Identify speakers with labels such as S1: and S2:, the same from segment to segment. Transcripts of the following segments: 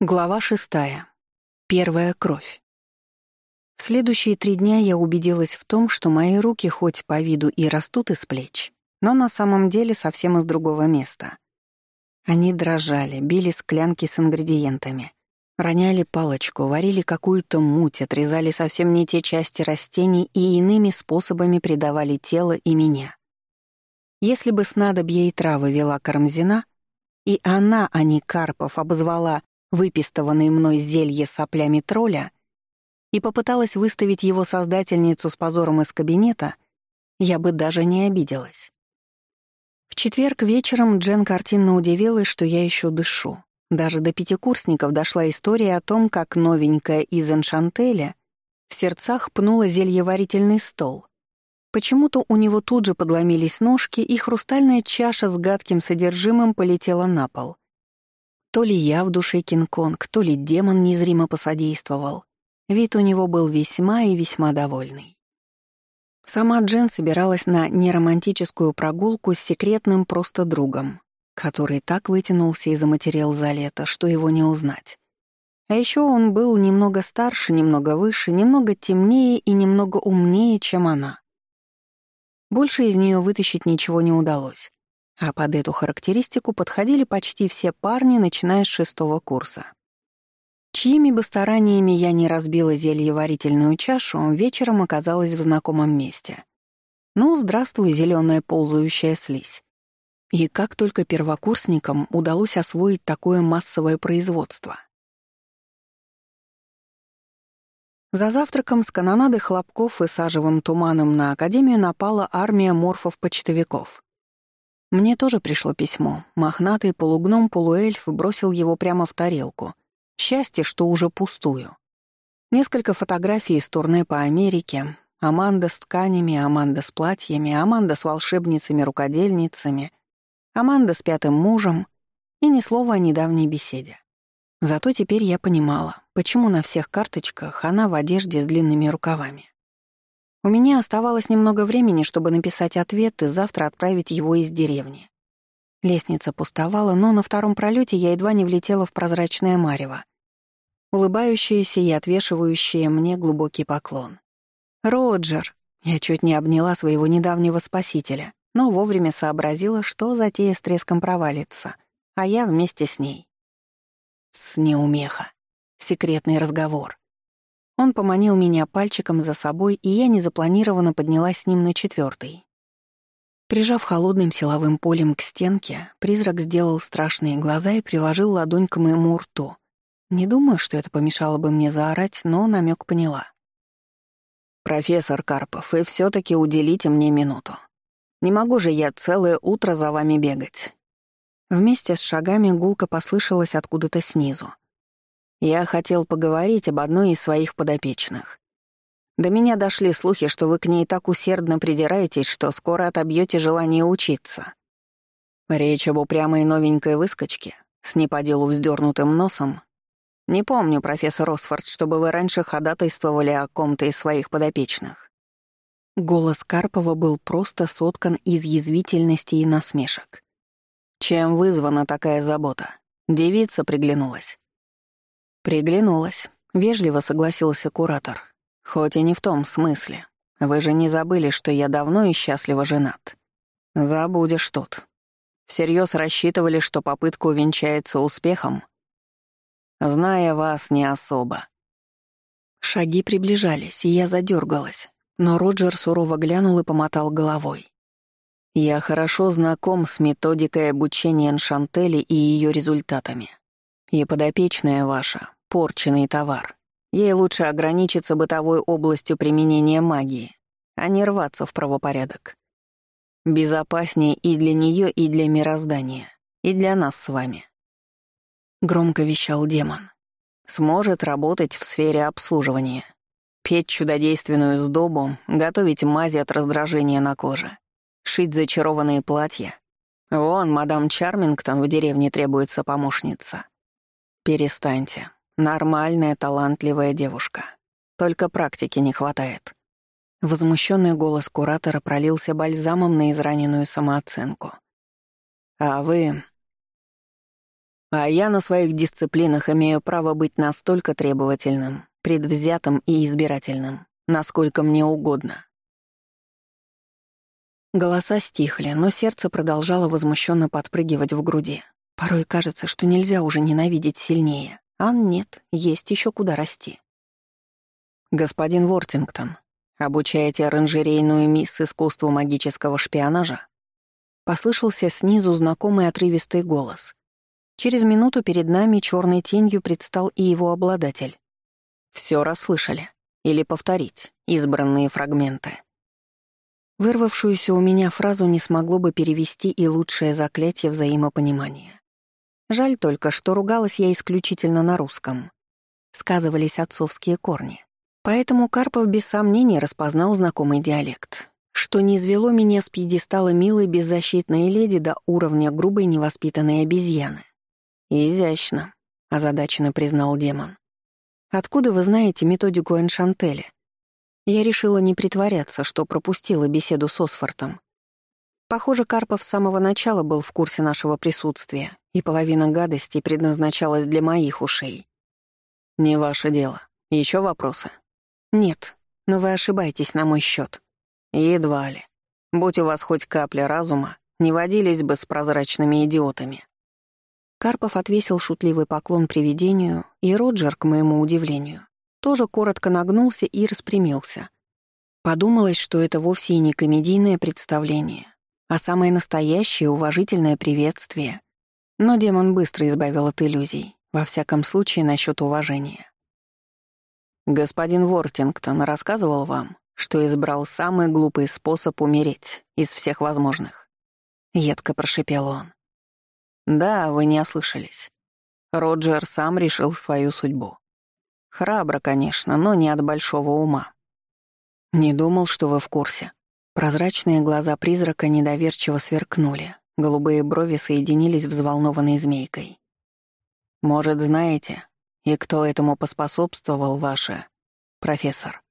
S1: Глава шестая. Первая кровь. В следующие три дня я убедилась в том, что мои руки хоть по виду и растут из плеч, но на самом деле совсем из другого места. Они дрожали, били склянки с ингредиентами, роняли палочку, варили какую-то муть, отрезали совсем не те части растений и иными способами придавали тело и меня. Если бы снадобье и травы вела Карамзина, и она, а не Карпов, обозвала выпистованные мной зелье соплями тролля и попыталась выставить его создательницу с позором из кабинета, я бы даже не обиделась. В четверг вечером Джен картинно удивилась, что я еще дышу. Даже до пятикурсников дошла история о том, как новенькая из Эншантеля в сердцах пнула зельеварительный стол. Почему-то у него тут же подломились ножки, и хрустальная чаша с гадким содержимым полетела на пол — то ли я в душе Кинг-Конг, то ли демон незримо посодействовал. Вид у него был весьма и весьма довольный. Сама Джен собиралась на неромантическую прогулку с секретным просто другом, который так вытянулся и заматерел за лето, что его не узнать. А еще он был немного старше, немного выше, немного темнее и немного умнее, чем она. Больше из нее вытащить ничего не удалось. А под эту характеристику подходили почти все парни, начиная с шестого курса. Чьими бы стараниями я не разбила зельеварительную чашу, вечером оказалась в знакомом месте. Ну, здравствуй, зеленая ползающая слизь. И как только первокурсникам удалось освоить такое массовое производство. За завтраком с канонады хлопков и сажевым туманом на Академию напала армия морфов-почтовиков. Мне тоже пришло письмо. Мохнатый полугном-полуэльф бросил его прямо в тарелку. Счастье, что уже пустую. Несколько фотографий из турне по Америке. Аманда с тканями, Аманда с платьями, Аманда с волшебницами-рукодельницами, Аманда с пятым мужем и ни слова о недавней беседе. Зато теперь я понимала, почему на всех карточках она в одежде с длинными рукавами. У меня оставалось немного времени, чтобы написать ответ и завтра отправить его из деревни. Лестница пустовала, но на втором пролете я едва не влетела в прозрачное марево, улыбающееся и отвешивающее мне глубокий поклон. «Роджер!» Я чуть не обняла своего недавнего спасителя, но вовремя сообразила, что затея с треском провалится, а я вместе с ней. С неумеха. Секретный разговор. Он поманил меня пальчиком за собой, и я незапланированно поднялась с ним на четвертый. Прижав холодным силовым полем к стенке, призрак сделал страшные глаза и приложил ладонь к моему рту. Не думаю, что это помешало бы мне заорать, но намек поняла. «Профессор Карпов, и все таки уделите мне минуту. Не могу же я целое утро за вами бегать». Вместе с шагами гулко послышалось откуда-то снизу. Я хотел поговорить об одной из своих подопечных. До меня дошли слухи, что вы к ней так усердно придираетесь, что скоро отобьете желание учиться. Речь об упрямой новенькой выскочке с не по делу вздернутым носом. Не помню, профессор Осфорд, чтобы вы раньше ходатайствовали о ком-то из своих подопечных. Голос Карпова был просто соткан из язвительности и насмешек. Чем вызвана такая забота? Девица приглянулась. Приглянулась. Вежливо согласился куратор. Хоть и не в том смысле. Вы же не забыли, что я давно и счастливо женат. Забудешь тут. Всерьез рассчитывали, что попытка увенчается успехом? Зная вас не особо. Шаги приближались, и я задергалась, но Роджер сурово глянул и помотал головой. Я хорошо знаком с методикой обучения Эншантели и ее результатами. И подопечная ваша порченный товар. Ей лучше ограничиться бытовой областью применения магии, а не рваться в правопорядок. Безопаснее и для нее, и для мироздания, и для нас с вами. Громко вещал демон. Сможет работать в сфере обслуживания, петь чудодейственную сдобу, готовить мази от раздражения на коже, шить зачарованные платья. Вон, мадам Чармингтон в деревне требуется помощница. Перестаньте, Нормальная, талантливая девушка. Только практики не хватает. Возмущенный голос куратора пролился бальзамом на израненную самооценку. А вы... А я на своих дисциплинах имею право быть настолько требовательным, предвзятым и избирательным, насколько мне угодно. Голоса стихли, но сердце продолжало возмущенно подпрыгивать в груди. Порой кажется, что нельзя уже ненавидеть сильнее. А нет, есть еще куда расти. «Господин Вортингтон, обучаете оранжерейную мисс искусству магического шпионажа?» Послышался снизу знакомый отрывистый голос. Через минуту перед нами черной тенью предстал и его обладатель. Все расслышали. Или повторить избранные фрагменты. Вырвавшуюся у меня фразу не смогло бы перевести и лучшее заклятие взаимопонимания. Жаль только, что ругалась я исключительно на русском. Сказывались отцовские корни. Поэтому Карпов без сомнения распознал знакомый диалект, что не извело меня с пьедестала милой беззащитной леди до уровня грубой невоспитанной обезьяны. «Изящно», — озадаченно признал демон. «Откуда вы знаете методику Эншантеля?» Я решила не притворяться, что пропустила беседу с Осфортом. Похоже, Карпов с самого начала был в курсе нашего присутствия, и половина гадостей предназначалась для моих ушей. «Не ваше дело. Еще вопросы?» «Нет, но вы ошибаетесь на мой счет. «Едва ли. Будь у вас хоть капля разума, не водились бы с прозрачными идиотами». Карпов отвесил шутливый поклон привидению, и Роджер, к моему удивлению, тоже коротко нагнулся и распрямился. Подумалось, что это вовсе и не комедийное представление, а самое настоящее уважительное приветствие. Но демон быстро избавил от иллюзий, во всяком случае насчет уважения. «Господин Вортингтон рассказывал вам, что избрал самый глупый способ умереть из всех возможных?» Едко прошипел он. «Да, вы не ослышались. Роджер сам решил свою судьбу. Храбро, конечно, но не от большого ума. Не думал, что вы в курсе». Прозрачные глаза призрака недоверчиво сверкнули, голубые брови соединились взволнованной змейкой. «Может, знаете, и кто этому поспособствовал, ваше... профессор?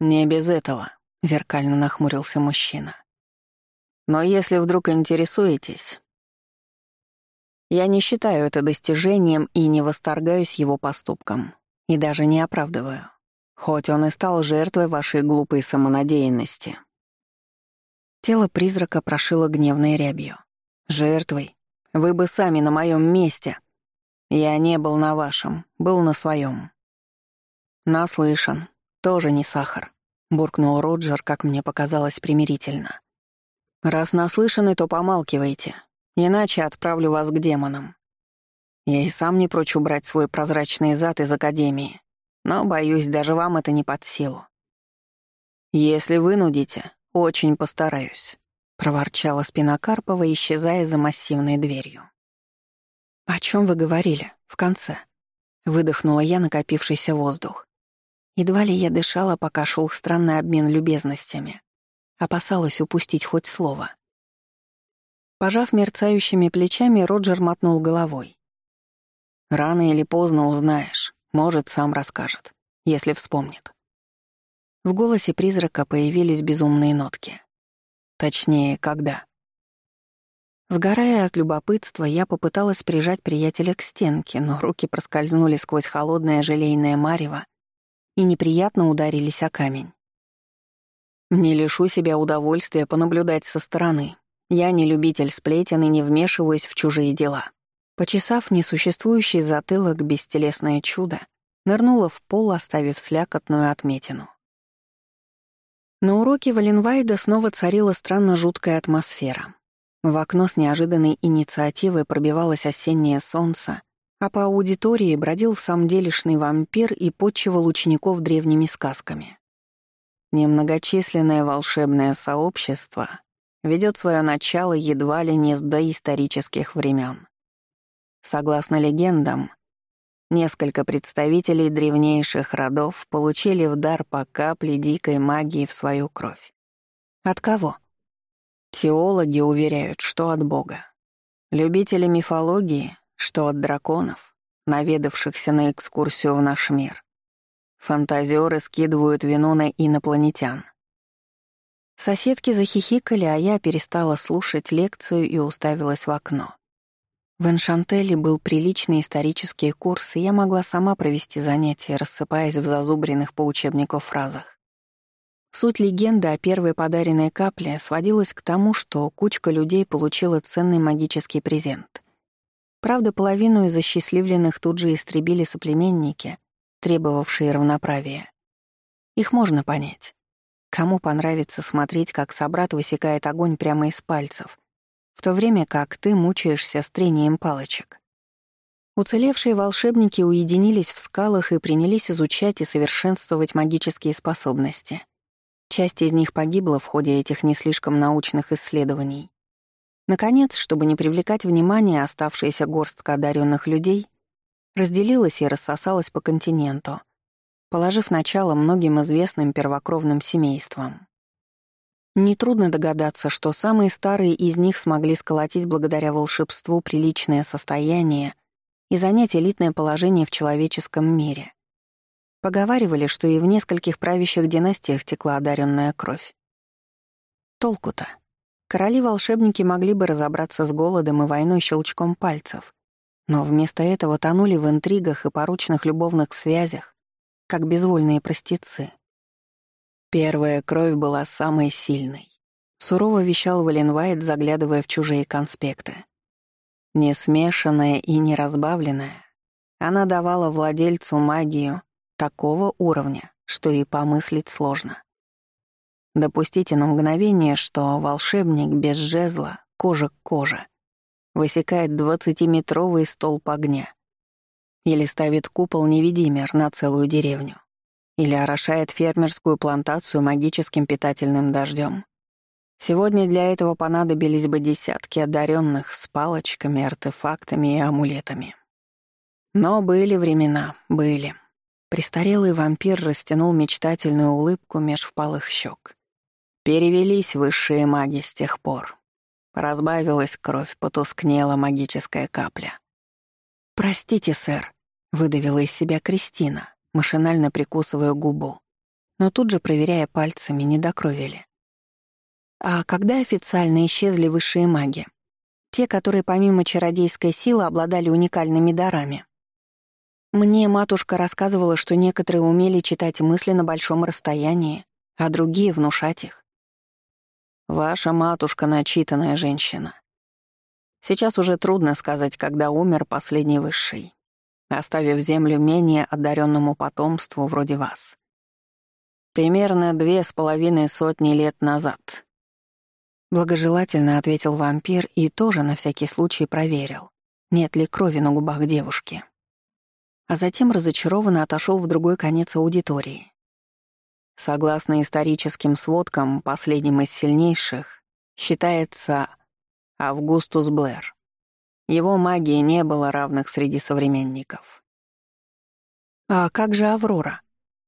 S1: Не без этого, зеркально нахмурился мужчина. Но если вдруг интересуетесь, я не считаю это достижением и не восторгаюсь его поступком, и даже не оправдываю, хоть он и стал жертвой вашей глупой самонадеянности. Тело призрака прошило гневной рябью. Жертвой? Вы бы сами на моем месте я не был на вашем, был на своем. Наслышан. Тоже не сахар, буркнул Роджер, как мне показалось примирительно. Раз наслышаны, то помалкивайте, иначе отправлю вас к демонам. Я и сам не прочь убрать свой прозрачный зад из Академии, но, боюсь, даже вам это не под силу. Если вынудите, очень постараюсь, проворчала спина Карпова, исчезая за массивной дверью. «О чем вы говорили? В конце?» Выдохнула я накопившийся воздух. Едва ли я дышала, пока шел странный обмен любезностями. Опасалась упустить хоть слово. Пожав мерцающими плечами, Роджер мотнул головой. «Рано или поздно узнаешь. Может, сам расскажет, если вспомнит». В голосе призрака появились безумные нотки. Точнее, когда. Сгорая от любопытства, я попыталась прижать приятеля к стенке, но руки проскользнули сквозь холодное желейное марево и неприятно ударились о камень. Не лишу себя удовольствия понаблюдать со стороны. Я не любитель сплетен и не вмешиваюсь в чужие дела. Почесав несуществующий затылок бестелесное чудо, нырнула в пол, оставив слякотную отметину. На уроке Валенвайда снова царила странно жуткая атмосфера. В окно с неожиданной инициативой пробивалось осеннее солнце, а по аудитории бродил в самом делешный вампир и подчивал учеников древними сказками. Немногочисленное волшебное сообщество ведет свое начало едва ли не с доисторических времен. Согласно легендам, несколько представителей древнейших родов получили в дар по капле дикой магии в свою кровь. От кого? Теологи уверяют, что от Бога. Любители мифологии, что от драконов, наведавшихся на экскурсию в наш мир. Фантазеры скидывают вину на инопланетян. Соседки захихикали, а я перестала слушать лекцию и уставилась в окно. В Эншантеле был приличный исторический курс, и я могла сама провести занятия, рассыпаясь в зазубренных по учебнику фразах. Суть легенды о первой подаренной капле сводилась к тому, что кучка людей получила ценный магический презент. Правда, половину из осчастливленных тут же истребили соплеменники, требовавшие равноправия. Их можно понять. Кому понравится смотреть, как собрат высекает огонь прямо из пальцев, в то время как ты мучаешься с трением палочек? Уцелевшие волшебники уединились в скалах и принялись изучать и совершенствовать магические способности. Часть из них погибла в ходе этих не слишком научных исследований. Наконец, чтобы не привлекать внимания, оставшаяся горстка одаренных людей разделилась и рассосалась по континенту — положив начало многим известным первокровным семействам. Нетрудно догадаться, что самые старые из них смогли сколотить благодаря волшебству приличное состояние и занять элитное положение в человеческом мире. Поговаривали, что и в нескольких правящих династиях текла одаренная кровь. Толку-то? Короли-волшебники могли бы разобраться с голодом и войной щелчком пальцев, но вместо этого тонули в интригах и порочных любовных связях, как безвольные простецы. Первая кровь была самой сильной. Сурово вещал Валенвайт, заглядывая в чужие конспекты. Не смешанная и не разбавленная, она давала владельцу магию такого уровня, что и помыслить сложно. Допустите на мгновение, что волшебник без жезла, кожа к коже, высекает двадцатиметровый столб огня, или ставит купол-невидимер на целую деревню. Или орошает фермерскую плантацию магическим питательным дождем. Сегодня для этого понадобились бы десятки одаренных с палочками, артефактами и амулетами. Но были времена, были. Престарелый вампир растянул мечтательную улыбку меж впалых щек. Перевелись высшие маги с тех пор. Разбавилась кровь, потускнела магическая капля. «Простите, сэр», — выдавила из себя Кристина, машинально прикусывая губу, но тут же проверяя пальцами, не докровили. А когда официально исчезли высшие маги? Те, которые помимо чародейской силы обладали уникальными дарами. Мне матушка рассказывала, что некоторые умели читать мысли на большом расстоянии, а другие — внушать их. «Ваша матушка — начитанная женщина. Сейчас уже трудно сказать, когда умер последний высший, оставив землю менее одаренному потомству вроде вас. Примерно две с половиной сотни лет назад. Благожелательно ответил вампир и тоже на всякий случай проверил, нет ли крови на губах девушки. А затем разочарованно отошел в другой конец аудитории. Согласно историческим сводкам, последним из сильнейших считается Августус Блэр. Его магии не было равных среди современников. «А как же Аврора?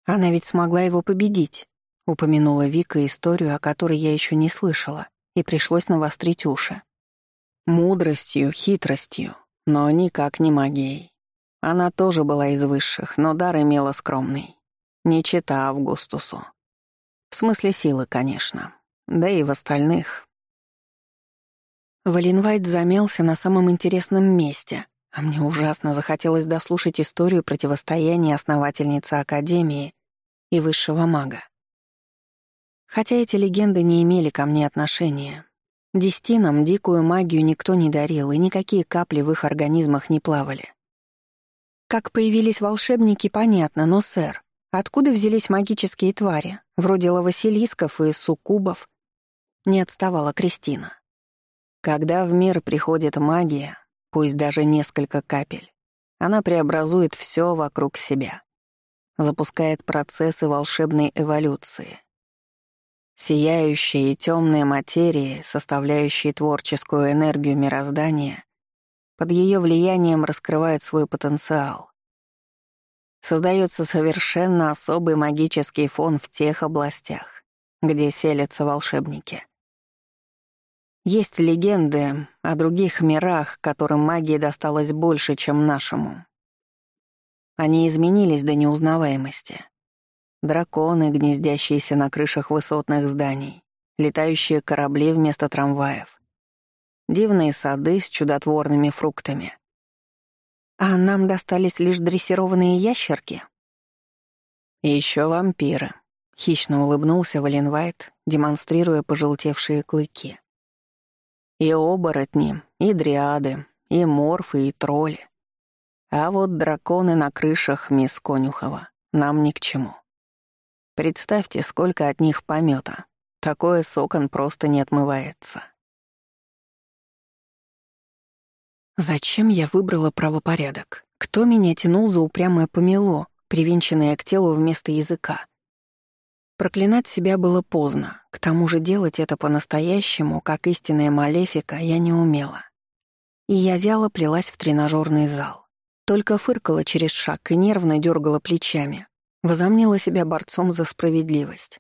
S1: Она ведь смогла его победить», — упомянула Вика историю, о которой я еще не слышала, и пришлось навострить уши. Мудростью, хитростью, но никак не магией. Она тоже была из высших, но дар имела скромный. Не чита Августусу. В смысле силы, конечно. Да и в остальных. Валенвайт замялся на самом интересном месте, а мне ужасно захотелось дослушать историю противостояния основательницы Академии и высшего мага. Хотя эти легенды не имели ко мне отношения. Дестинам дикую магию никто не дарил, и никакие капли в их организмах не плавали. Как появились волшебники, понятно, но, сэр, откуда взялись магические твари, вроде лавасилисков и суккубов? Не отставала Кристина. Когда в мир приходит магия, пусть даже несколько капель, она преобразует все вокруг себя, запускает процессы волшебной эволюции. Сияющие и темные материи, составляющие творческую энергию мироздания, под ее влиянием раскрывают свой потенциал. Создается совершенно особый магический фон в тех областях, где селятся волшебники — есть легенды о других мирах, которым магии досталось больше, чем нашему. Они изменились до неузнаваемости. Драконы, гнездящиеся на крышах высотных зданий, летающие корабли вместо трамваев. дивные сады с чудотворными фруктами. А нам достались лишь дрессированные ящерки. И еще вампиры. Хищно улыбнулся Валенвайт, демонстрируя пожелтевшие клыки. И оборотни, и дриады, и морфы, и тролли. А вот драконы на крышах мисс Конюхова нам ни к чему. Представьте, сколько от них помета. Такое с окон просто не отмывается. Зачем я выбрала правопорядок? Кто меня тянул за упрямое помело, привинченное к телу вместо языка? Проклинать себя было поздно, к тому же делать это по-настоящему, как истинная малефика, я не умела. И я вяло плелась в тренажерный зал. Только фыркала через шаг и нервно дергала плечами. Возомнила себя борцом за справедливость.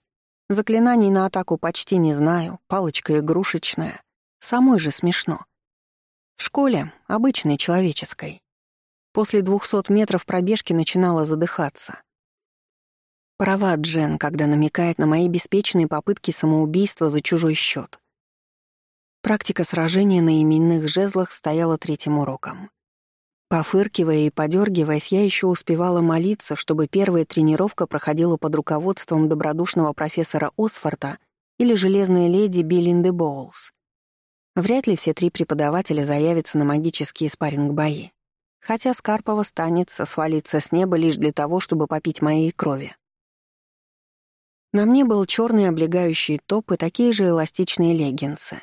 S1: Заклинаний на атаку почти не знаю, палочка игрушечная. Самой же смешно. В школе, обычной человеческой. После двухсот метров пробежки начинала задыхаться. Права Джен, когда намекает на мои беспечные попытки самоубийства за чужой счет. Практика сражения на именных жезлах стояла третьим уроком. Пофыркивая и подергиваясь, я еще успевала молиться, чтобы первая тренировка проходила под руководством добродушного профессора Осфорта или железной леди Биллинды Боулс. Вряд ли все три преподавателя заявятся на магические спарринг-бои. Хотя Скарпова станется свалиться с неба лишь для того, чтобы попить моей крови. На мне был черный облегающий топ и такие же эластичные леггинсы.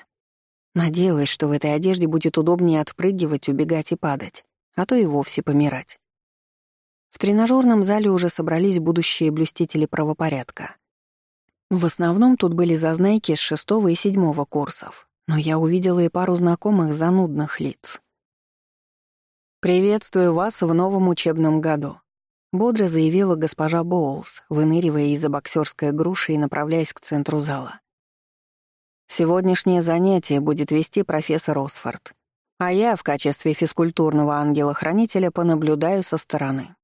S1: Надеялась, что в этой одежде будет удобнее отпрыгивать, убегать и падать, а то и вовсе помирать. В тренажерном зале уже собрались будущие блюстители правопорядка. В основном тут были зазнайки с шестого и седьмого курсов, но я увидела и пару знакомых занудных лиц. «Приветствую вас в новом учебном году», — бодро заявила госпожа Боулс, выныривая из-за боксерской груши и направляясь к центру зала. «Сегодняшнее занятие будет вести профессор Осфорд, а я в качестве физкультурного ангела-хранителя понаблюдаю со стороны».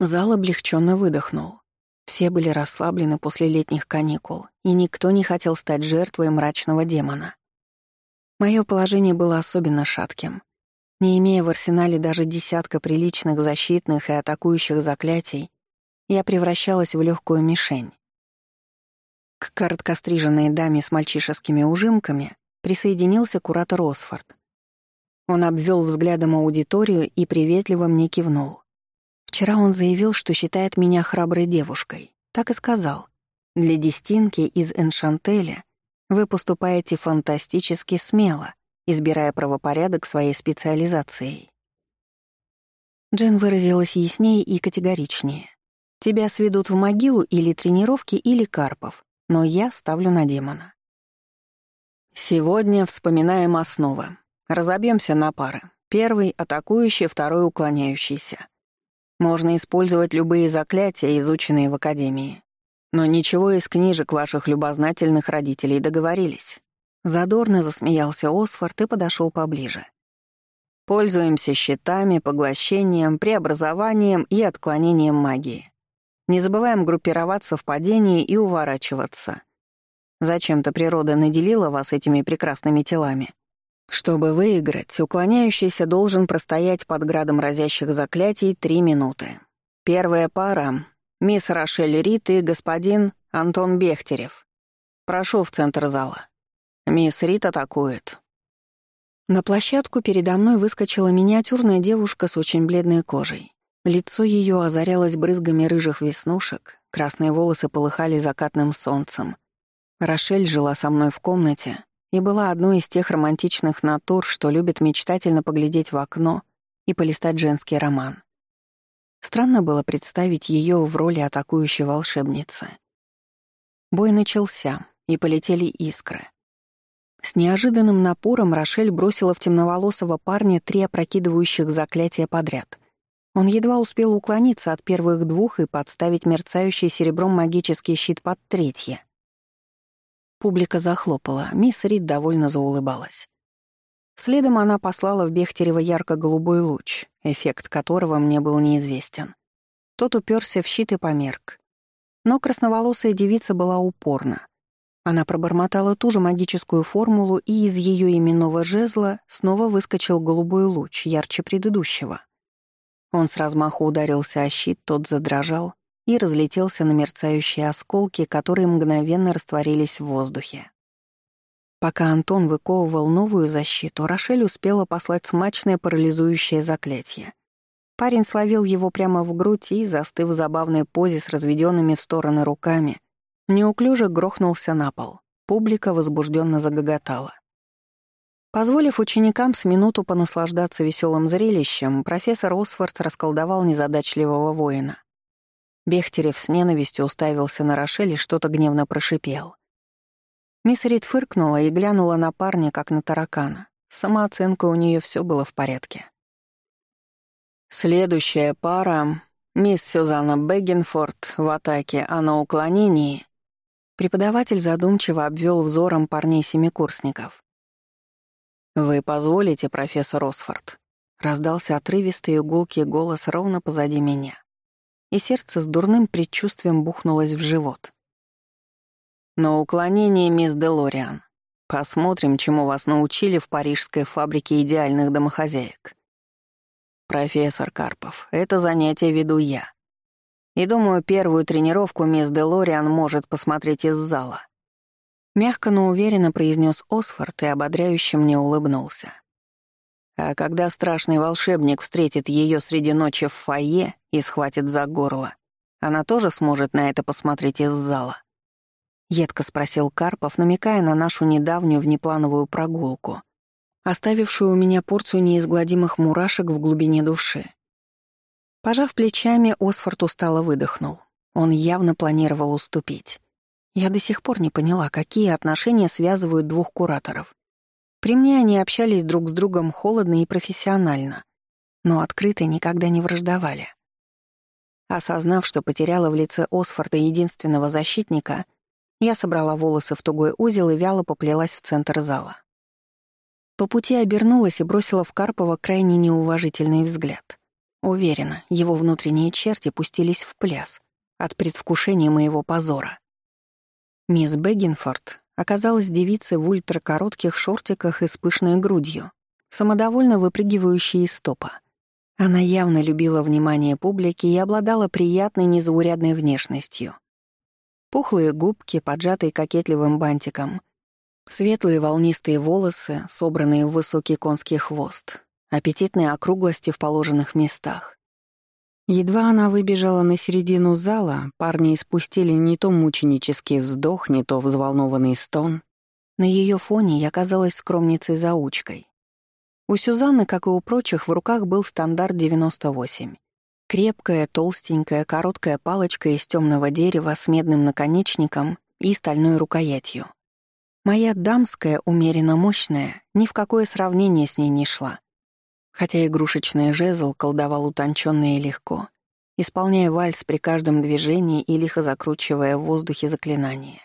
S1: Зал облегченно выдохнул. Все были расслаблены после летних каникул, и никто не хотел стать жертвой мрачного демона. Мое положение было особенно шатким. Не имея в арсенале даже десятка приличных защитных и атакующих заклятий, я превращалась в легкую мишень. К короткостриженной даме с мальчишескими ужимками присоединился куратор Осфорд. Он обвел взглядом аудиторию и приветливо мне кивнул. Вчера он заявил, что считает меня храброй девушкой. Так и сказал. Для Дестинки из Эншантеля вы поступаете фантастически смело, избирая правопорядок своей специализацией. Джен выразилась яснее и категоричнее. Тебя сведут в могилу или тренировки, или Карпов, но я ставлю на демона. Сегодня вспоминаем основы. Разобьемся на пары. Первый — атакующий, второй — уклоняющийся. Можно использовать любые заклятия, изученные в Академии. Но ничего из книжек ваших любознательных родителей договорились. Задорно засмеялся Осфорд и подошел поближе. Пользуемся щитами, поглощением, преобразованием и отклонением магии. Не забываем группироваться в падении и уворачиваться. Зачем-то природа наделила вас этими прекрасными телами. Чтобы выиграть, уклоняющийся должен простоять под градом разящих заклятий три минуты. Первая пара — мисс Рошель Рит и господин Антон Бехтерев. Прошу в центр зала. Мисс Рит атакует. На площадку передо мной выскочила миниатюрная девушка с очень бледной кожей. Лицо ее озарялось брызгами рыжих веснушек, красные волосы полыхали закатным солнцем. Рошель жила со мной в комнате, и была одной из тех романтичных натур, что любят мечтательно поглядеть в окно и полистать женский роман. Странно было представить ее в роли атакующей волшебницы. Бой начался, и полетели искры. С неожиданным напором Рошель бросила в темноволосого парня три опрокидывающих заклятия подряд. Он едва успел уклониться от первых двух и подставить мерцающий серебром магический щит под третье. Публика захлопала, мисс Рид довольно заулыбалась. Следом она послала в Бехтерева ярко-голубой луч, эффект которого мне был неизвестен. Тот уперся в щит и померк. Но красноволосая девица была упорна. Она пробормотала ту же магическую формулу, и из ее именного жезла снова выскочил голубой луч, ярче предыдущего. Он с размаху ударился о щит, тот задрожал и разлетелся на мерцающие осколки, которые мгновенно растворились в воздухе. Пока Антон выковывал новую защиту, Рошель успела послать смачное парализующее заклятие. Парень словил его прямо в грудь и, застыв в забавной позе с разведенными в стороны руками, неуклюже грохнулся на пол. Публика возбужденно загоготала. Позволив ученикам с минуту понаслаждаться веселым зрелищем, профессор Осфорд расколдовал незадачливого воина. Бехтерев с ненавистью уставился на Рошель и что-то гневно прошипел. Мисс Рид фыркнула и глянула на парня, как на таракана. Самооценка у нее все было в порядке. Следующая пара — мисс Сюзанна Бэггинфорд в атаке, а на уклонении... Преподаватель задумчиво обвел взором парней-семикурсников. «Вы позволите, профессор Осфорд?» Раздался отрывистый и гулкий голос ровно позади меня. И сердце с дурным предчувствием бухнулось в живот. На уклонение, мисс Делориан. Посмотрим, чему вас научили в парижской фабрике идеальных домохозяек. Профессор Карпов, это занятие веду я. И думаю, первую тренировку мисс Делориан может посмотреть из зала. Мягко, но уверенно произнес Осфорд и ободряюще мне улыбнулся. А когда страшный волшебник встретит ее среди ночи в фойе и схватит за горло, она тоже сможет на это посмотреть из зала. — едко спросил Карпов, намекая на нашу недавнюю внеплановую прогулку, оставившую у меня порцию неизгладимых мурашек в глубине души. Пожав плечами, Осфорд устало выдохнул. Он явно планировал уступить. Я до сих пор не поняла, какие отношения связывают двух кураторов. При мне они общались друг с другом холодно и профессионально, но открыто никогда не враждовали. Осознав, что потеряла в лице Осфорда единственного защитника, я собрала волосы в тугой узел и вяло поплелась в центр зала. По пути обернулась и бросила в Карпова крайне неуважительный взгляд. Уверена, его внутренние черти пустились в пляс от предвкушения моего позора. Мисс Бэггинфорд оказалась девицей в ультракоротких шортиках и с пышной грудью, самодовольно выпрыгивающей из стопа. Она явно любила внимание публики и обладала приятной незаурядной внешностью. Пухлые губки, поджатые кокетливым бантиком. Светлые волнистые волосы, собранные в высокий конский хвост. Аппетитные округлости в положенных местах. Едва она выбежала на середину зала, парни испустили не то мученический вздох, не то взволнованный стон. На ее фоне я казалась скромницей-заучкой. У Сюзанны, как и у прочих, в руках был стандарт 98. Крепкая, толстенькая, короткая палочка из темного дерева с медным наконечником и стальной рукоятью. Моя дамская, умеренно мощная, ни в какое сравнение с ней не шла. Хотя игрушечный жезл колдовал утонченно и легко, исполняя вальс при каждом движении и лихо закручивая в воздухе заклинания.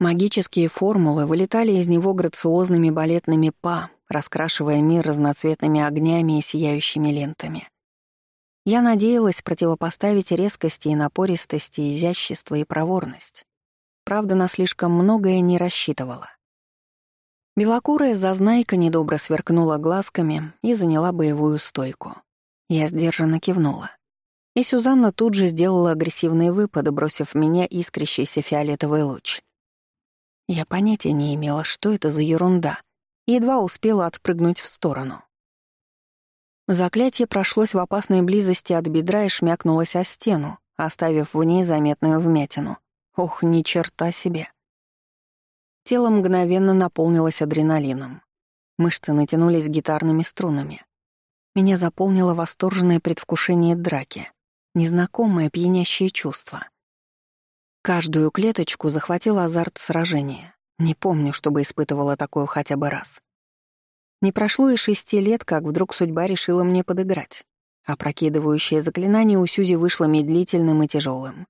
S1: Магические формулы вылетали из него грациозными балетными па, раскрашивая мир разноцветными огнями и сияющими лентами. Я надеялась противопоставить резкости и напористости, изящество и проворность. Правда, на слишком многое не рассчитывала. Белокурая зазнайка недобро сверкнула глазками и заняла боевую стойку. Я сдержанно кивнула. И Сюзанна тут же сделала агрессивный выпад, бросив в меня искрящийся фиолетовый луч. Я понятия не имела, что это за ерунда, и едва успела отпрыгнуть в сторону. Заклятие прошлось в опасной близости от бедра и шмякнулось о стену, оставив в ней заметную вмятину. Ох, ни черта себе. Тело мгновенно наполнилось адреналином. Мышцы натянулись гитарными струнами. Меня заполнило восторженное предвкушение драки, незнакомое пьянящее чувство. Каждую клеточку захватил азарт сражения. Не помню, чтобы испытывала такое хотя бы раз. Не прошло и шести лет, как вдруг судьба решила мне подыграть. Опрокидывающее заклинание у Сюзи вышло медлительным и тяжелым.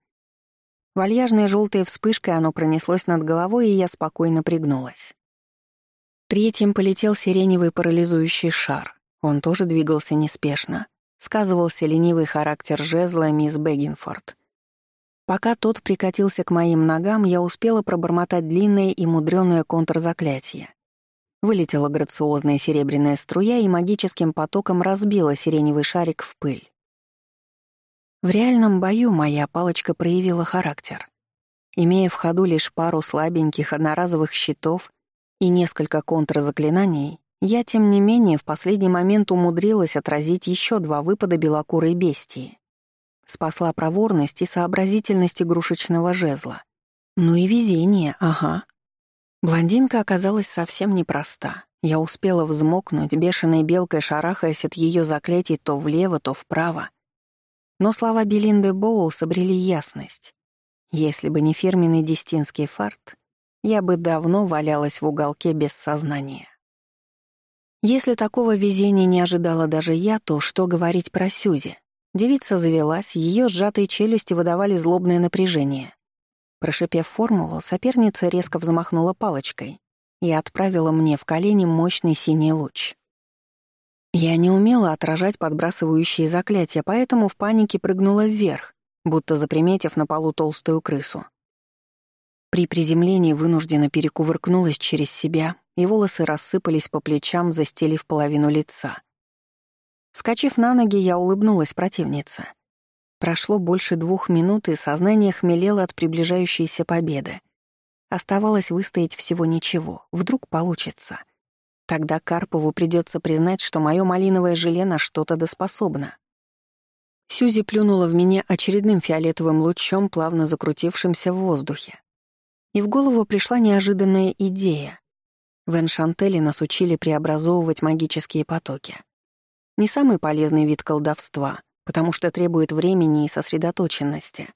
S1: Вальяжная желтая вспышкой оно пронеслось над головой, и я спокойно пригнулась. Третьим полетел сиреневый парализующий шар. Он тоже двигался неспешно. Сказывался ленивый характер жезла мисс Бэггинфорд. Пока тот прикатился к моим ногам, я успела пробормотать длинное и мудрёное контрзаклятие. Вылетела грациозная серебряная струя и магическим потоком разбила сиреневый шарик в пыль. В реальном бою моя палочка проявила характер. Имея в ходу лишь пару слабеньких одноразовых щитов и несколько контрзаклинаний, я, тем не менее, в последний момент умудрилась отразить еще два выпада белокурой бестии. Спасла проворность и сообразительность игрушечного жезла. Ну и везение, ага. Блондинка оказалась совсем непроста. Я успела взмокнуть, бешеной белкой шарахаясь от ее заклятий то влево, то вправо. Но слова Белинды Боулс обрели ясность. Если бы не фирменный дестинский фарт, я бы давно валялась в уголке без сознания. Если такого везения не ожидала даже я, то что говорить про Сюзи? Девица завелась, ее сжатые челюсти выдавали злобное напряжение. Прошипев формулу, соперница резко взмахнула палочкой и отправила мне в колени мощный синий луч. Я не умела отражать подбрасывающие заклятия, поэтому в панике прыгнула вверх, будто заприметив на полу толстую крысу. При приземлении вынужденно перекувыркнулась через себя, и волосы рассыпались по плечам, застелив половину лица. Скачив на ноги, я улыбнулась противнице. Прошло больше двух минут, и сознание хмелело от приближающейся победы. Оставалось выстоять всего ничего. Вдруг получится. Тогда Карпову придется признать, что мое малиновое желе на что-то доспособно. Сюзи плюнула в меня очередным фиолетовым лучом, плавно закрутившимся в воздухе. И в голову пришла неожиданная идея. В Эншантеле нас учили преобразовывать магические потоки. Не самый полезный вид колдовства, потому что требует времени и сосредоточенности.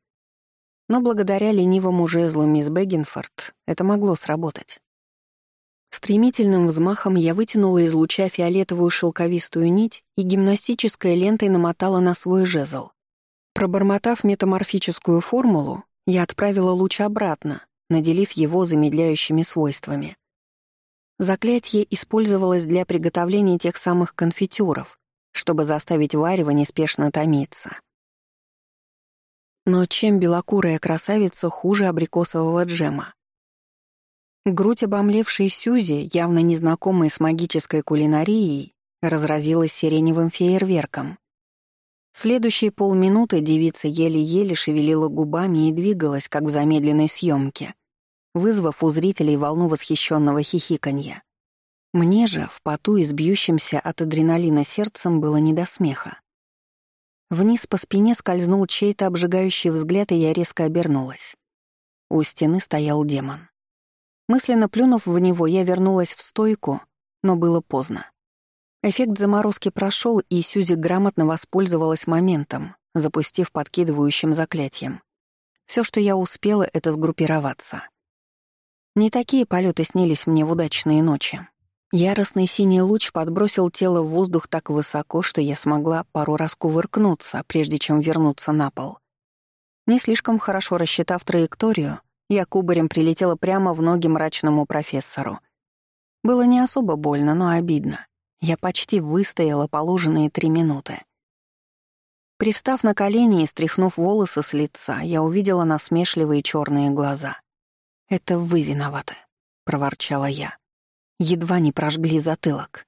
S1: Но благодаря ленивому жезлу мисс Бэггинфорд это могло сработать. Стремительным взмахом я вытянула из луча фиолетовую шелковистую нить и гимнастической лентой намотала на свой жезл. Пробормотав метаморфическую формулу, я отправила луч обратно, наделив его замедляющими свойствами. Заклятие использовалось для приготовления тех самых конфитюров, чтобы заставить варево неспешно томиться. Но чем белокурая красавица хуже абрикосового джема? Грудь обомлевшей Сюзи, явно незнакомой с магической кулинарией, разразилась сиреневым фейерверком. Следующие полминуты девица еле-еле шевелила губами и двигалась, как в замедленной съемке, вызвав у зрителей волну восхищенного хихиканья. Мне же, в поту и с бьющимся от адреналина сердцем, было не до смеха. Вниз по спине скользнул чей-то обжигающий взгляд, и я резко обернулась. У стены стоял демон. Мысленно плюнув в него, я вернулась в стойку, но было поздно. Эффект заморозки прошел, и Сюзи грамотно воспользовалась моментом, запустив подкидывающим заклятием. Все, что я успела, это сгруппироваться. Не такие полеты снились мне в удачные ночи. Яростный синий луч подбросил тело в воздух так высоко, что я смогла пару раз кувыркнуться, прежде чем вернуться на пол. Не слишком хорошо рассчитав траекторию, я кубарем прилетела прямо в ноги мрачному профессору. Было не особо больно, но обидно. Я почти выстояла положенные три минуты. Привстав на колени и стряхнув волосы с лица, я увидела насмешливые черные глаза. «Это вы виноваты», — проворчала я. Едва не прожгли затылок.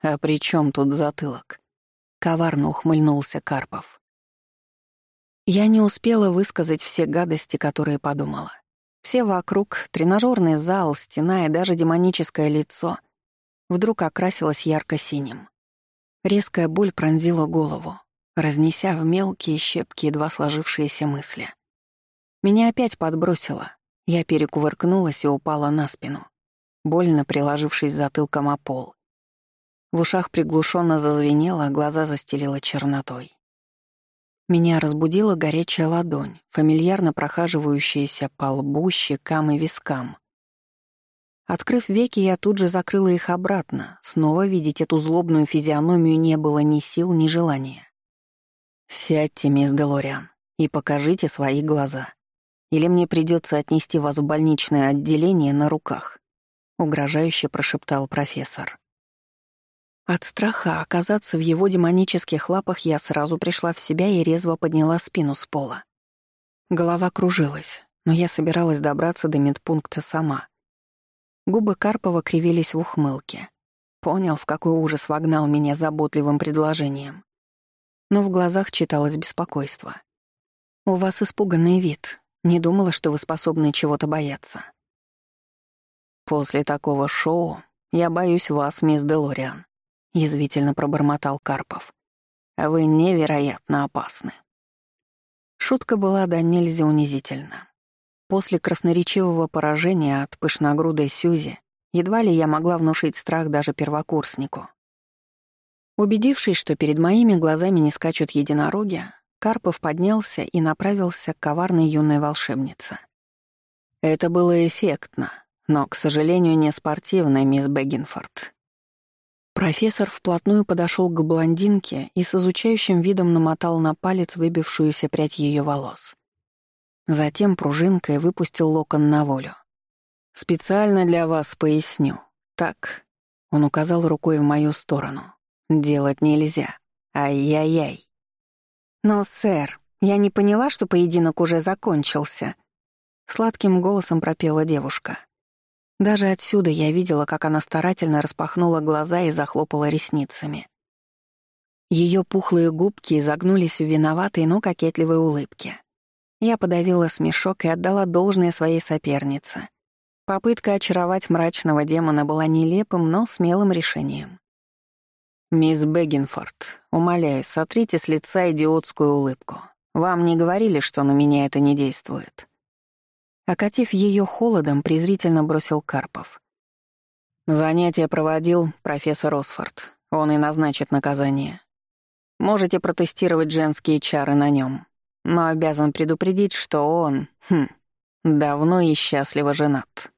S1: «А при чем тут затылок?» — коварно ухмыльнулся Карпов. Я не успела высказать все гадости, которые подумала. Все вокруг, тренажерный зал, стена и даже демоническое лицо вдруг окрасилось ярко-синим. Резкая боль пронзила голову, разнеся в мелкие щепки едва сложившиеся мысли. Меня опять подбросило. Я перекувыркнулась и упала на спину, больно приложившись затылком о пол. В ушах приглушенно зазвенело, глаза застелила чернотой. Меня разбудила горячая ладонь, фамильярно прохаживающаяся по лбу, щекам и вискам. Открыв веки, я тут же закрыла их обратно. Снова видеть эту злобную физиономию не было ни сил, ни желания. «Сядьте, мисс Делориан, и покажите свои глаза. Или мне придется отнести вас в больничное отделение на руках», — угрожающе прошептал профессор. От страха оказаться в его демонических лапах я сразу пришла в себя и резво подняла спину с пола. Голова кружилась, но я собиралась добраться до медпункта сама. Губы Карпова кривились в ухмылке. Понял, в какой ужас вогнал меня заботливым предложением. Но в глазах читалось беспокойство. «У вас испуганный вид. Не думала, что вы способны чего-то бояться». «После такого шоу я боюсь вас, мисс Делориан», — язвительно пробормотал Карпов. «Вы невероятно опасны». Шутка была до нельзя унизительна. После красноречивого поражения от пышногрудой Сюзи едва ли я могла внушить страх даже первокурснику. Убедившись, что перед моими глазами не скачут единороги, Карпов поднялся и направился к коварной юной волшебнице. Это было эффектно, но, к сожалению, не спортивно, мисс Бэггинфорд. Профессор вплотную подошел к блондинке и с изучающим видом намотал на палец выбившуюся прядь ее волос. Затем пружинкой выпустил локон на волю. «Специально для вас поясню. Так», — он указал рукой в мою сторону, — «делать нельзя. Ай-яй-яй».
S2: «Но, сэр, я не поняла, что поединок уже закончился», — сладким голосом пропела девушка. Даже отсюда я видела, как она старательно распахнула глаза и захлопала ресницами. Ее пухлые губки изогнулись в виноватой, но кокетливой улыбке. Я подавила смешок и отдала должное своей сопернице. Попытка очаровать мрачного демона была нелепым, но смелым решением.
S1: «Мисс Бэггинфорд, умоляю, сотрите с лица идиотскую улыбку. Вам не говорили, что на меня это не действует?»
S2: Окатив ее холодом, презрительно бросил Карпов.
S1: «Занятие проводил профессор Осфорд. Он и назначит наказание. Можете протестировать женские чары на нем, но обязан предупредить, что он, хм, давно и счастливо женат».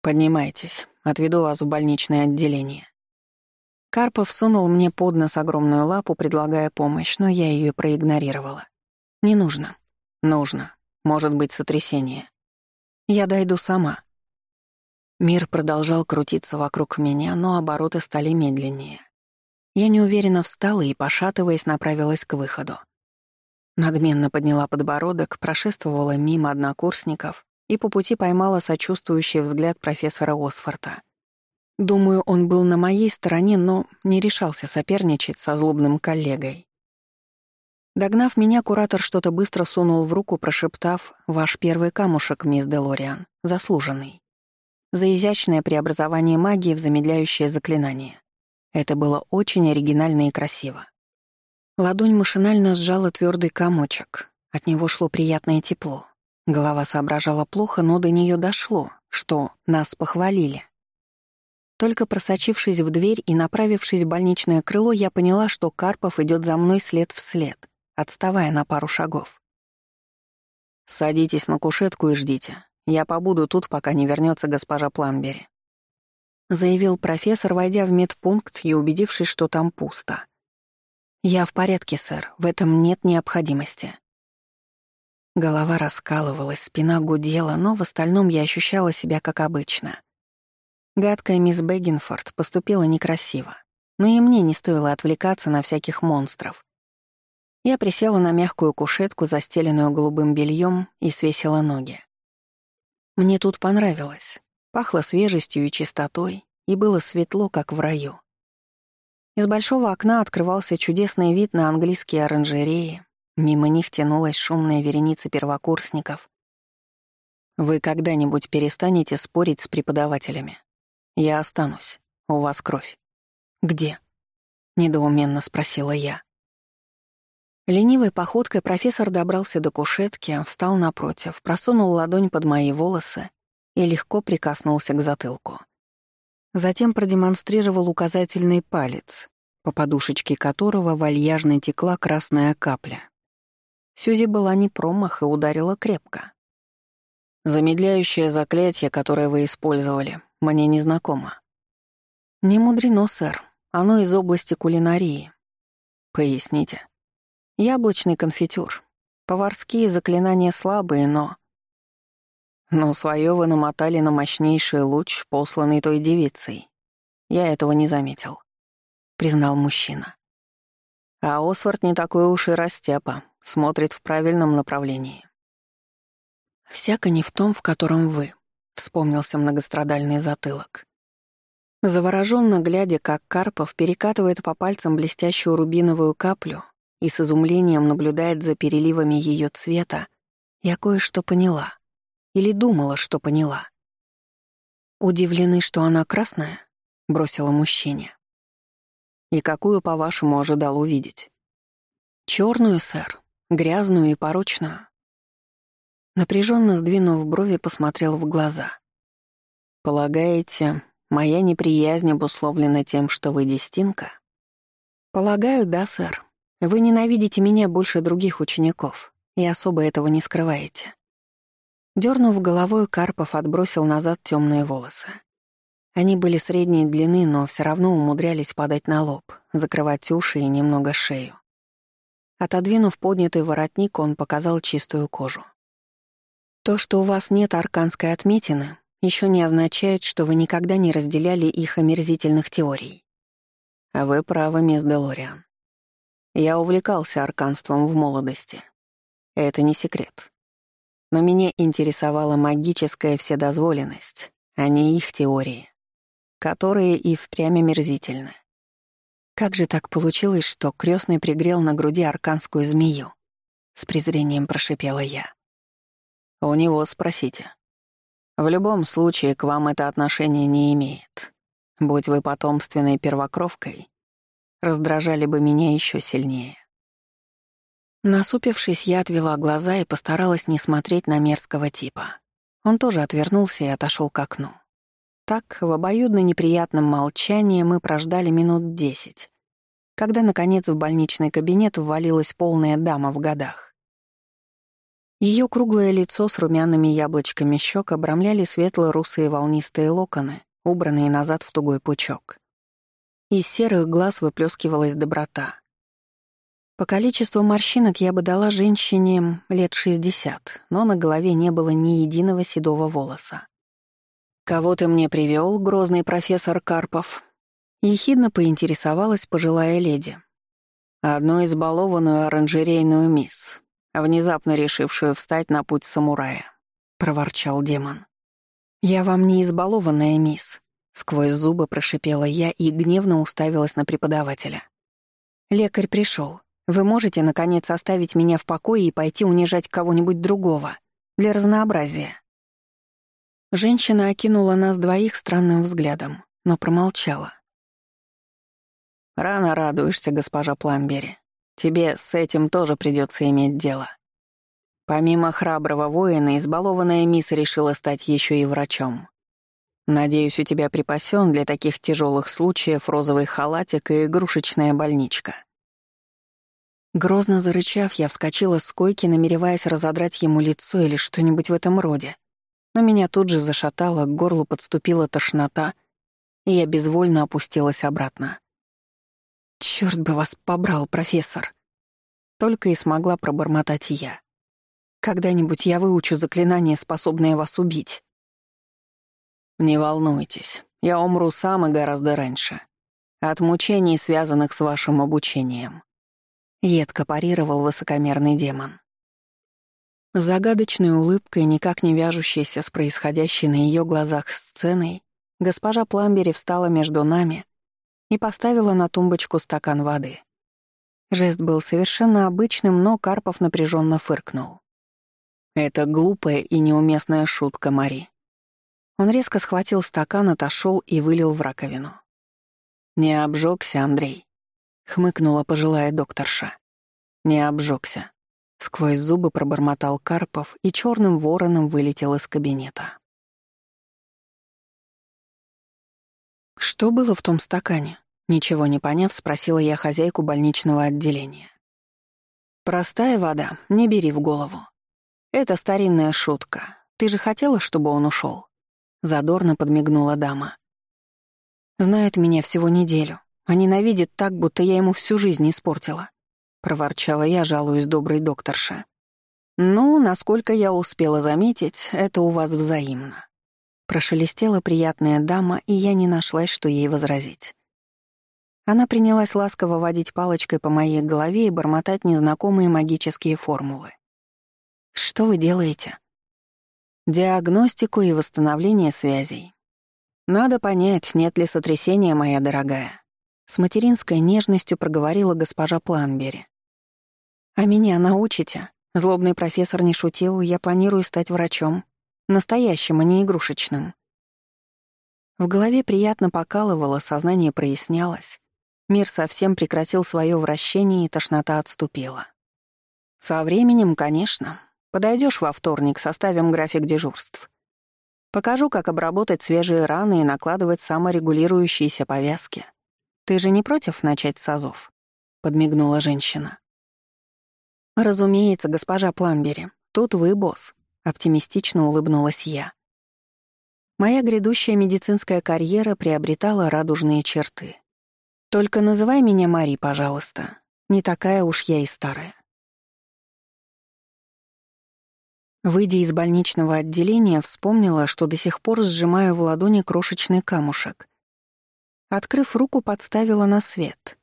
S1: «Поднимайтесь, отведу вас в больничное отделение».
S2: Карпов сунул мне под нос огромную лапу, предлагая помощь, но я ее проигнорировала. «Не нужно.
S1: Нужно. Может быть сотрясение.
S2: Я дойду сама.
S1: Мир продолжал крутиться вокруг меня, но обороты стали медленнее.
S2: Я неуверенно встала и, пошатываясь, направилась к выходу. Надменно подняла подбородок, прошествовала мимо однокурсников и по пути поймала сочувствующий взгляд профессора Осфорта. Думаю, он был на моей стороне, но не решался соперничать со злобным коллегой. Догнав меня, куратор что-то быстро сунул в руку, прошептав «Ваш первый камушек, мисс Делориан, заслуженный». За изящное преобразование магии в замедляющее заклинание. Это было очень оригинально и красиво. Ладонь машинально сжала твердый комочек. От него шло приятное тепло. Голова соображала плохо, но до нее дошло, что нас похвалили. Только просочившись в дверь и направившись в больничное крыло, я поняла, что Карпов идет за мной след в след отставая на пару шагов.
S1: «Садитесь на кушетку и ждите. Я побуду тут, пока не вернется госпожа Пламбери», — заявил профессор, войдя в медпункт и убедившись, что там пусто. «Я в порядке, сэр, в этом нет необходимости». Голова раскалывалась, спина гудела, но в остальном я ощущала себя как обычно. Гадкая мисс Бэггинфорд поступила некрасиво, но и мне не стоило отвлекаться на всяких монстров, я присела на мягкую кушетку, застеленную голубым бельем, и свесила ноги. Мне тут понравилось. Пахло свежестью и чистотой, и было светло, как в раю. Из большого окна открывался чудесный вид на английские оранжереи, мимо них тянулась шумная вереница первокурсников. «Вы когда-нибудь перестанете спорить с преподавателями? Я останусь. У вас кровь».
S2: «Где?»
S1: — недоуменно спросила я.
S2: Ленивой походкой профессор добрался до кушетки, встал напротив, просунул ладонь под мои волосы и легко прикоснулся к затылку. Затем продемонстрировал указательный палец, по подушечке которого вальяжно текла красная капля. Сюзи была не промах и ударила крепко.
S1: «Замедляющее заклятие, которое вы использовали, мне незнакомо».
S2: «Не мудрено, сэр. Оно из области кулинарии».
S1: «Поясните».
S2: Яблочный конфитюр. Поварские заклинания слабые, но...
S1: Но свое вы намотали на мощнейший луч, посланный той девицей. Я этого не заметил, — признал мужчина. А Освард не такой уж и растяпа, смотрит в правильном направлении.
S2: «Всяко не в том, в котором вы», — вспомнился многострадальный затылок. Завороженно глядя, как Карпов перекатывает по пальцам блестящую рубиновую каплю и с изумлением наблюдает за переливами ее цвета, я кое-что поняла. Или думала, что поняла. «Удивлены, что она красная?» — бросила мужчине. «И какую, по-вашему, ожидал увидеть?» Черную, сэр, грязную и порочную». Напряженно сдвинув брови, посмотрел в глаза. «Полагаете, моя неприязнь обусловлена тем, что вы дестинка?» «Полагаю, да, сэр. Вы ненавидите меня больше других учеников и особо этого не скрываете». Дернув головой, Карпов отбросил назад темные волосы. Они были средней длины, но все равно умудрялись падать на лоб, закрывать уши и немного шею. Отодвинув поднятый воротник, он показал чистую кожу. То, что у вас нет арканской отметины, еще не означает, что вы никогда не разделяли их омерзительных теорий. А вы правы, мисс Делориан. Я увлекался арканством в молодости. Это не секрет. Но меня интересовала магическая вседозволенность, а не их теории, которые и впрямь омерзительны. Как же так получилось, что крестный пригрел на груди арканскую змею? С презрением прошипела я. У него спросите. В любом случае, к вам это отношение не имеет. Будь вы потомственной первокровкой, раздражали бы меня еще сильнее. Насупившись, я отвела глаза и постаралась не смотреть на мерзкого типа. Он тоже отвернулся и отошел к окну. Так, в обоюдно неприятном молчании мы прождали минут десять, когда, наконец, в больничный кабинет ввалилась полная дама в годах. Ее круглое лицо с румяными яблочками щек обрамляли светло-русые волнистые локоны, убранные назад в тугой пучок. Из серых глаз выплескивалась доброта. По количеству морщинок я бы дала женщине лет шестьдесят, но на голове не было ни единого седого волоса. «Кого ты мне привел, грозный профессор Карпов?» Ехидно поинтересовалась пожилая леди. «Одну избалованную оранжерейную мисс, внезапно решившую встать на путь самурая», — проворчал демон. «Я вам не избалованная мисс», — сквозь зубы прошипела я и гневно уставилась на преподавателя. «Лекарь пришел. Вы можете, наконец, оставить меня в покое и пойти унижать кого-нибудь другого, для разнообразия?» Женщина окинула нас двоих странным взглядом, но промолчала. «Рано радуешься, госпожа Пламбери. Тебе с этим тоже придется иметь дело. Помимо храброго воина, избалованная мисс решила стать еще и врачом. Надеюсь, у тебя припасен для таких тяжелых случаев розовый халатик и игрушечная больничка. Грозно зарычав, я вскочила с койки, намереваясь разодрать ему лицо или что-нибудь в этом роде. Но меня тут же зашатало, к горлу подступила тошнота, и я безвольно опустилась обратно. «Чёрт бы вас побрал, профессор!» Только и смогла пробормотать я. «Когда-нибудь я выучу заклинание, способное вас убить». «Не волнуйтесь, я умру сам и гораздо раньше. От мучений, связанных с вашим обучением», Едко парировал высокомерный демон. Загадочной улыбкой, никак не вяжущейся с происходящей на ее глазах сценой, госпожа Пламбери встала между нами и поставила на тумбочку стакан воды. Жест был совершенно обычным, но Карпов напряженно фыркнул. «Это глупая и неуместная шутка, Мари». Он резко схватил стакан, отошел и вылил в раковину. «Не обжегся, Андрей», — хмыкнула пожилая докторша. «Не обжегся». Сквозь зубы пробормотал Карпов и черным вороном вылетел из кабинета. «Что было в том стакане?» Ничего не поняв, спросила я хозяйку больничного отделения. «Простая вода, не бери в голову. Это старинная шутка. Ты же хотела, чтобы он ушел? Задорно подмигнула дама. «Знает меня всего неделю а ненавидит так, будто я ему всю жизнь испортила», — проворчала я, жалуюсь доброй докторше. «Ну, насколько я успела заметить, это у вас взаимно». Прошелестела приятная дама, и я не нашлась, что ей возразить.
S1: Она принялась ласково водить палочкой по моей голове и бормотать незнакомые магические формулы. «Что вы делаете?» «Диагностику и восстановление связей. Надо понять, нет ли сотрясения, моя дорогая». С материнской нежностью проговорила госпожа Планбери. «А меня научите?» Злобный профессор не шутил, я планирую стать врачом. Настоящим, а не игрушечным. В голове приятно покалывало, сознание прояснялось. Мир совсем прекратил свое вращение, и тошнота отступила. Со временем, конечно. Подойдешь во вторник, составим график дежурств. Покажу, как обработать свежие раны и накладывать саморегулирующиеся повязки. Ты же не против начать с азов? подмигнула женщина. Разумеется, госпожа Пламбери, тут вы босс, оптимистично улыбнулась я. Моя грядущая медицинская карьера приобретала радужные черты. Только называй меня Мари, пожалуйста. Не такая уж я и старая. Выйдя из больничного отделения, вспомнила, что до сих пор сжимаю в ладони крошечный камушек. Открыв руку, подставила на свет.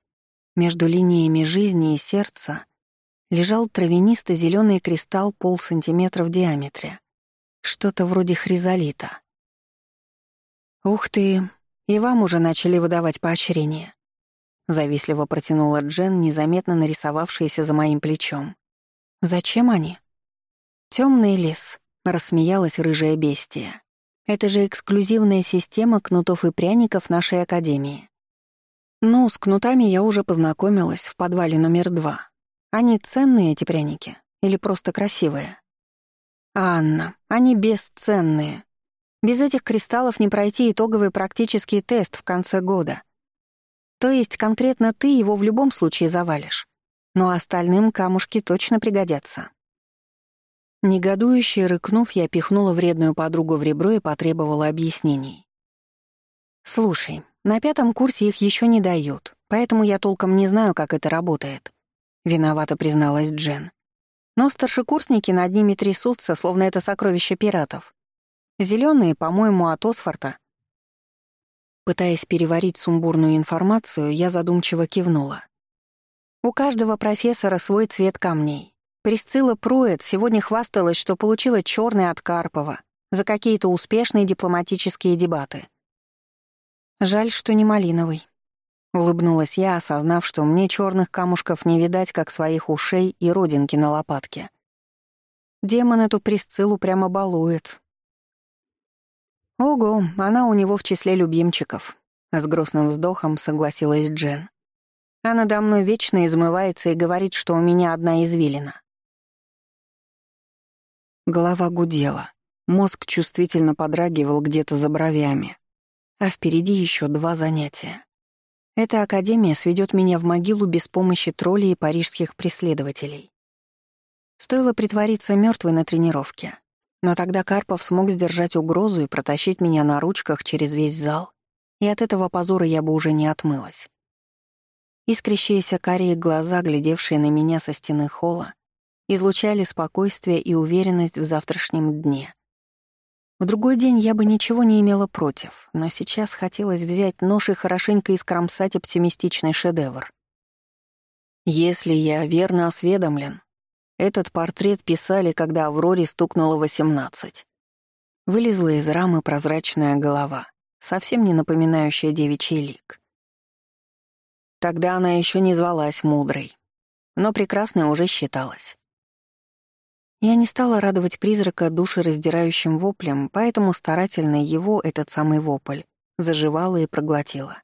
S1: Между линиями жизни и сердца лежал травянисто зеленый кристалл полсантиметра в диаметре. Что-то вроде хризолита. «Ух ты, и вам уже начали выдавать поощрение», — завистливо протянула Джен, незаметно нарисовавшаяся за моим плечом. «Зачем они?» Темный лес», — рассмеялась рыжая бестия. «Это же эксклюзивная система кнутов и пряников нашей академии». «Ну, с кнутами я уже познакомилась в подвале номер два. Они ценные, эти пряники? Или просто красивые?» «Анна, они бесценные. Без этих кристаллов не пройти итоговый практический тест в конце года. То есть конкретно ты его в любом случае завалишь. Но остальным камушки точно пригодятся». Негодующе рыкнув, я пихнула вредную подругу в ребро и потребовала объяснений. «Слушай, на пятом курсе их еще не дают, поэтому я толком не знаю, как это работает», — виновато призналась Джен. «Но старшекурсники над ними трясутся, словно это сокровище пиратов. Зеленые, по-моему, от Осфорта». Пытаясь переварить сумбурную информацию, я задумчиво кивнула. «У каждого профессора свой цвет камней. Присцилла Пруэт сегодня хвасталась, что получила черный от Карпова за какие-то успешные дипломатические дебаты. «Жаль, что не малиновый», — улыбнулась я, осознав, что мне черных камушков не видать, как своих ушей и родинки на лопатке. Демон эту Присциллу прямо балует. «Ого, она у него в числе любимчиков», — с грустным вздохом согласилась Джен. «А надо мной вечно измывается и говорит, что у меня одна извилина. Голова гудела. Мозг чувствительно подрагивал где-то за бровями. А впереди еще два занятия. Эта академия сведет меня в могилу без помощи троллей и парижских преследователей. Стоило притвориться мертвой на тренировке. Но тогда Карпов смог сдержать угрозу и протащить меня на ручках через весь зал, и от этого позора я бы уже не отмылась. Искрящиеся карие глаза, глядевшие на меня со стены холла, излучали спокойствие и уверенность в завтрашнем дне. В другой день я бы ничего не имела против, но сейчас хотелось взять нож и хорошенько искромсать оптимистичный шедевр. Если я верно осведомлен, этот портрет писали, когда Авроре стукнуло восемнадцать. Вылезла из рамы прозрачная голова, совсем не напоминающая девичий лик. Тогда она еще не звалась мудрой, но прекрасной уже считалась. Я не стала радовать призрака душераздирающим воплем, поэтому старательно его, этот самый вопль, заживала и проглотила.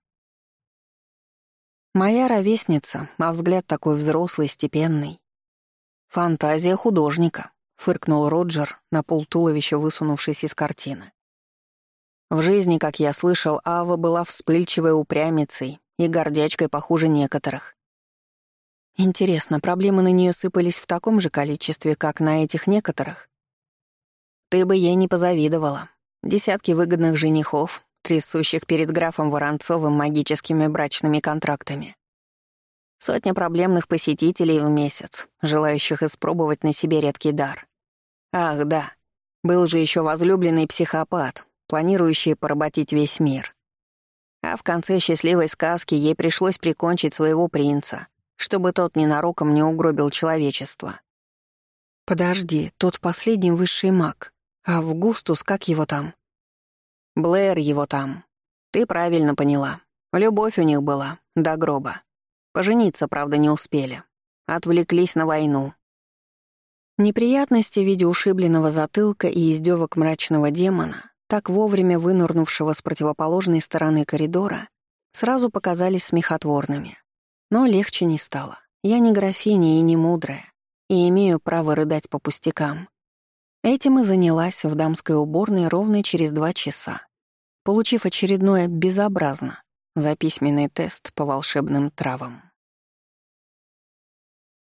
S1: Моя ровесница, а взгляд такой взрослый, степенный. «Фантазия художника», — фыркнул Роджер, на полтуловища высунувшись из картины. В жизни, как я слышал, Ава была вспыльчивой упрямицей и гордячкой похуже некоторых. Интересно, проблемы на нее сыпались в таком же количестве, как на этих некоторых? Ты бы ей не позавидовала. Десятки выгодных женихов, трясущих перед графом Воронцовым магическими брачными контрактами. Сотня проблемных посетителей в месяц, желающих испробовать на себе редкий дар. Ах, да, был же еще возлюбленный психопат, планирующий поработить весь мир. А в конце счастливой сказки ей пришлось прикончить своего принца, чтобы тот ненароком не угробил человечество.
S2: Подожди, тот последний высший маг. А Августус, как его там?
S1: Блэр его там. Ты правильно поняла. Любовь у них была, до гроба. Пожениться, правда, не успели. Отвлеклись на войну.
S2: Неприятности в виде ушибленного затылка и издевок мрачного демона, так вовремя вынурнувшего с противоположной стороны коридора, сразу показались смехотворными. Но легче не стало. Я не графиня и не мудрая и имею право рыдать по пустякам. Этим и занялась в дамской уборной ровно через два часа, получив очередное «безобразно» за письменный тест по волшебным травам.